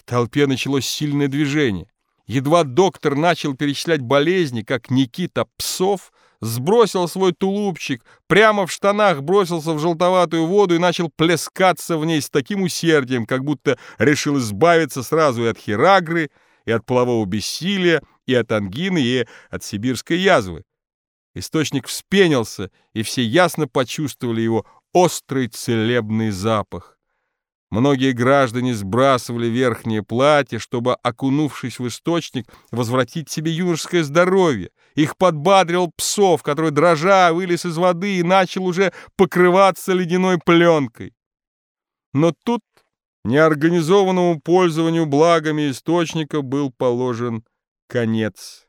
В толпе началось сильное движение. Едва доктор начал перечислять болезни, как Никита Псов сбросил свой тулупчик, прямо в штанах бросился в желтоватую воду и начал плескаться в ней с таким усердием, как будто решил избавиться сразу и от хирагры, и от полового бессилия, и от ангины, и от сибирской язвы. Источник вспенился, и все ясно почувствовали его острый целебный запах. Многие граждане сбрасывали верхнее платье, чтобы, окунувшись в источник, возвратить себе юношеское здоровье. Их подбадрил псов, который, дрожа, вылез из воды и начал уже покрываться ледяной пленкой. Но тут неорганизованному пользованию благами источника был положен конец.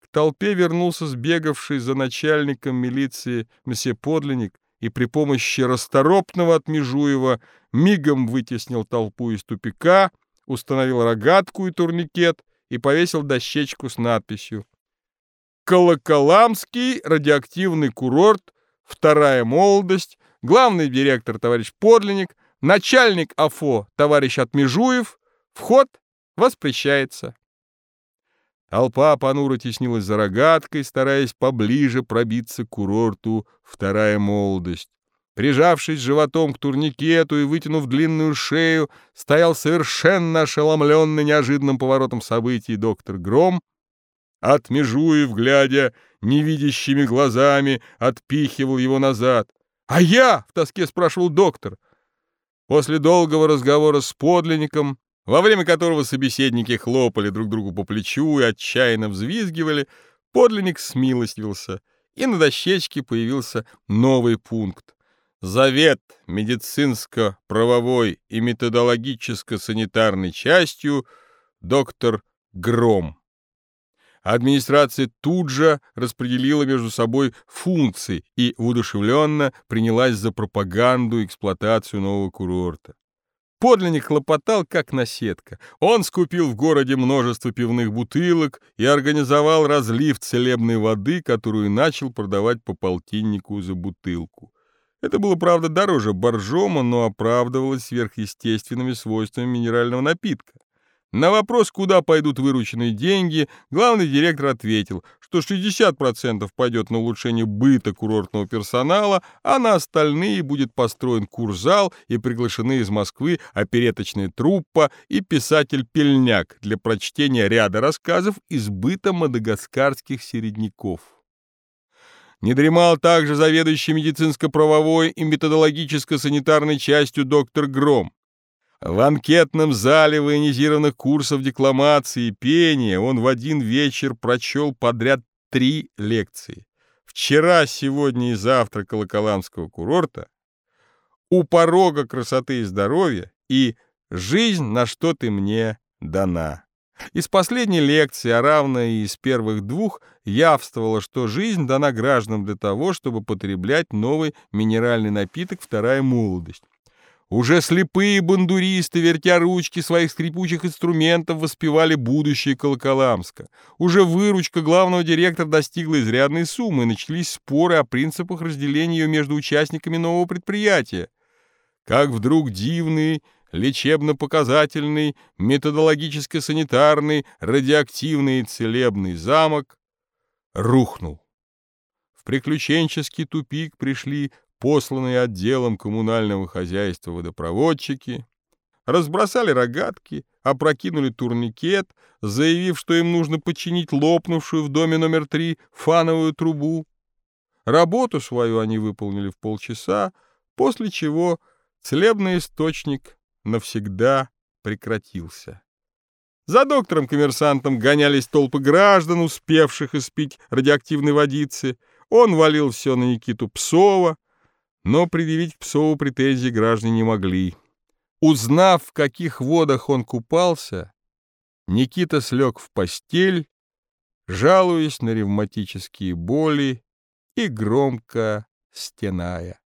К толпе вернулся сбегавший за начальником милиции месье Подлинник и при помощи расторопного от Межуева мигом вытеснил толпу из тупика, установил рогатку и турникет и повесил дощечку с надписью «Колоколамский радиоактивный курорт, вторая молодость, главный директор товарищ Подлинник, начальник АФО товарищ Отмежуев, вход воспрещается». Толпа понуро теснилась за рогаткой, стараясь поближе пробиться к курорту «Вторая молодость». Прижавшись животом к турникету и вытянув длинную шею, стоял совершенно ошеломленный неожиданным поворотом событий доктор Гром, отмежуев, глядя невидящими глазами, отпихивал его назад. «А я?» — в тоске спрашивал доктор. После долгого разговора с подлинником, во время которого собеседники хлопали друг другу по плечу и отчаянно взвизгивали, подлинник смилостивился, и на дощечке появился новый пункт. Завет медицинско-правовой и методологическо-санитарной частью доктор Гром. Администрация тут же распределила между собой функции и воодушевленно принялась за пропаганду и эксплуатацию нового курорта. Подлинник хлопотал, как наседка. Он скупил в городе множество пивных бутылок и организовал разлив целебной воды, которую начал продавать по полтиннику за бутылку. Это было, правда, дороже боржома, но оправдывалось сверхъестественными свойствами минерального напитка. На вопрос, куда пойдут вырученные деньги, главный директор ответил, что 60% пойдет на улучшение быта курортного персонала, а на остальные будет построен курзал и приглашены из Москвы опереточная труппа и писатель Пельняк для прочтения ряда рассказов из быта мадагаскарских середняков. Не дремал также заведующий медицинско-правовой и методологическо-санитарной частью доктор Гром. В анкетном зале военизированных курсов декламации и пения он в один вечер прочел подряд три лекции. Вчера, сегодня и завтра Колоколамского курорта, у порога красоты и здоровья и жизнь, на что ты мне дана. Из последней лекции, а равно и из первых двух, явствовало, что жизнь дана гражданам для того, чтобы потреблять новый минеральный напиток «Вторая молодость». Уже слепые бандуристы, вертя ручки своих скрипучих инструментов, воспевали будущее Колоколамска. Уже выручка главного директора достигла изрядной суммы, и начались споры о принципах разделения ее между участниками нового предприятия. Как вдруг дивный, лечебно-показательный, методологическо-санитарный, радиоактивный и целебный замок рухнул. В приключенческий тупик пришли посланные отделом коммунального хозяйства водопроводчики, разбросали рогатки, опрокинули турникет, заявив, что им нужно починить лопнувшую в доме номер три фановую трубу. Работу свою они выполнили в полчаса, после чего целебный источник навсегда прекратился. За доктором-коммерсантом гонялись толпы граждан, успевших испить радиоактивной водицы. Он валил все на Никиту Псова, но предъявить к Псову претензии граждане не могли. Узнав, в каких водах он купался, Никита слег в постель, жалуясь на ревматические боли и громко стеная.